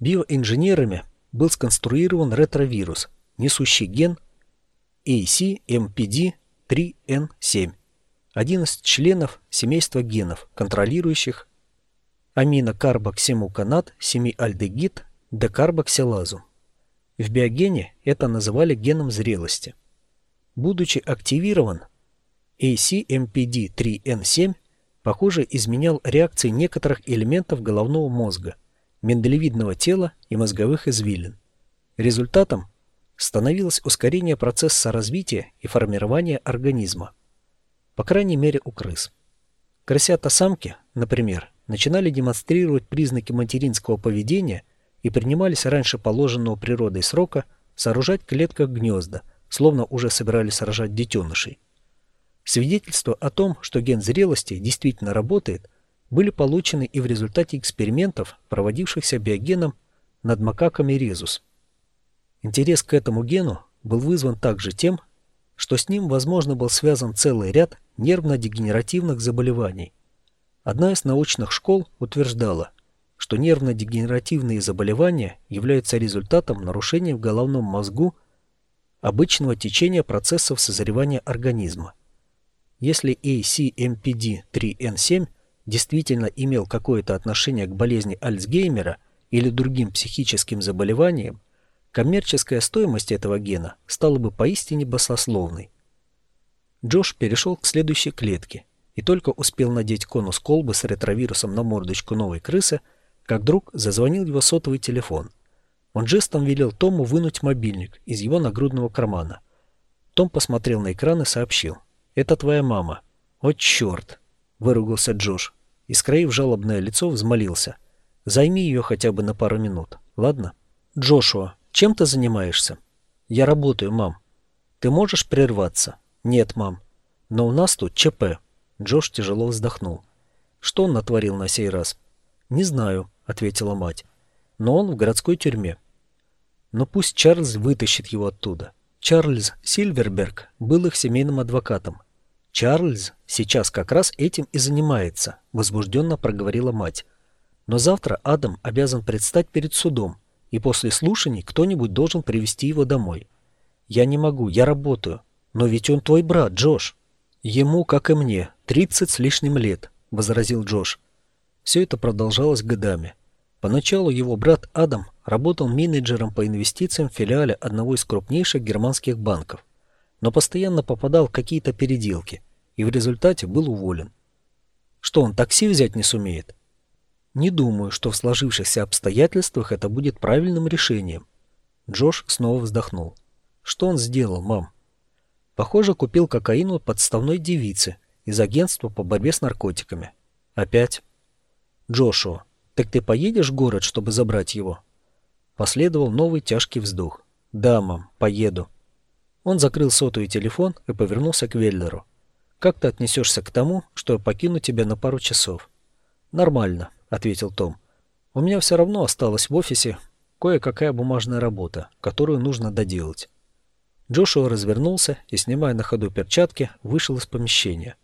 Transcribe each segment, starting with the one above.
Биоинженерами был сконструирован ретровирус, несущий ген ACMPD3N7, один из членов семейства генов, контролирующих аминокарбоксимуканат 7-альдегид декарбоксилазу. В биогене это называли геном зрелости. Будучи активирован, ACMPD3N7, похоже, изменял реакции некоторых элементов головного мозга, миндалевидного тела и мозговых извилин. Результатом становилось ускорение процесса развития и формирования организма. По крайней мере у крыс. Крысята-самки, например, начинали демонстрировать признаки материнского поведения и принимались раньше положенного природой срока сооружать в клетках гнезда, словно уже собирались рожать детенышей. Свидетельства о том, что ген зрелости действительно работает, были получены и в результате экспериментов, проводившихся биогеном над макаками резус. Интерес к этому гену был вызван также тем, что с ним, возможно, был связан целый ряд нервно-дегенеративных заболеваний. Одна из научных школ утверждала, что нервно-дегенеративные заболевания являются результатом нарушения в головном мозгу обычного течения процессов созревания организма. Если ACMPD3N7 действительно имел какое-то отношение к болезни Альцгеймера или другим психическим заболеваниям, коммерческая стоимость этого гена стала бы поистине баснословной. Джош перешел к следующей клетке и только успел надеть конус колбы с ретровирусом на мордочку новой крысы, как вдруг зазвонил его сотовый телефон. Он жестом велел Тому вынуть мобильник из его нагрудного кармана. Том посмотрел на экран и сообщил. «Это твоя мама». «О, черт!» — выругался Джош. И, скроив жалобное лицо, взмолился. «Займи ее хотя бы на пару минут, ладно?» «Джошуа, чем ты занимаешься?» «Я работаю, мам». «Ты можешь прерваться?» «Нет, мам. Но у нас тут ЧП». Джош тяжело вздохнул. «Что он натворил на сей раз?» «Не знаю», ответила мать. Но он в городской тюрьме. Но пусть Чарльз вытащит его оттуда. Чарльз Сильверберг был их семейным адвокатом. Чарльз сейчас как раз этим и занимается, возбужденно проговорила мать. Но завтра Адам обязан предстать перед судом, и после слушаний кто-нибудь должен привести его домой. Я не могу, я работаю. Но ведь он твой брат, Джош. Ему, как и мне, тридцать с лишним лет, возразил Джош. Все это продолжалось годами. Поначалу его брат Адам работал менеджером по инвестициям в филиале одного из крупнейших германских банков, но постоянно попадал в какие-то переделки и в результате был уволен. Что он такси взять не сумеет? Не думаю, что в сложившихся обстоятельствах это будет правильным решением. Джош снова вздохнул. Что он сделал, мам? Похоже, купил кокаин у подставной девицы из агентства по борьбе с наркотиками. Опять. Джошуа, «Так ты поедешь в город, чтобы забрать его?» Последовал новый тяжкий вздох. «Да, мам, поеду». Он закрыл сотовый телефон и повернулся к Веллеру. «Как ты отнесешься к тому, что я покину тебя на пару часов?» «Нормально», — ответил Том. «У меня все равно осталось в офисе кое-какая бумажная работа, которую нужно доделать». Джошуа развернулся и, снимая на ходу перчатки, вышел из помещения.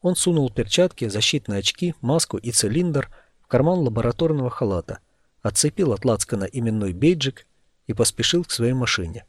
Он сунул перчатки, защитные очки, маску и цилиндр карман лабораторного халата, отцепил от лацкана именной бейджик и поспешил к своей машине.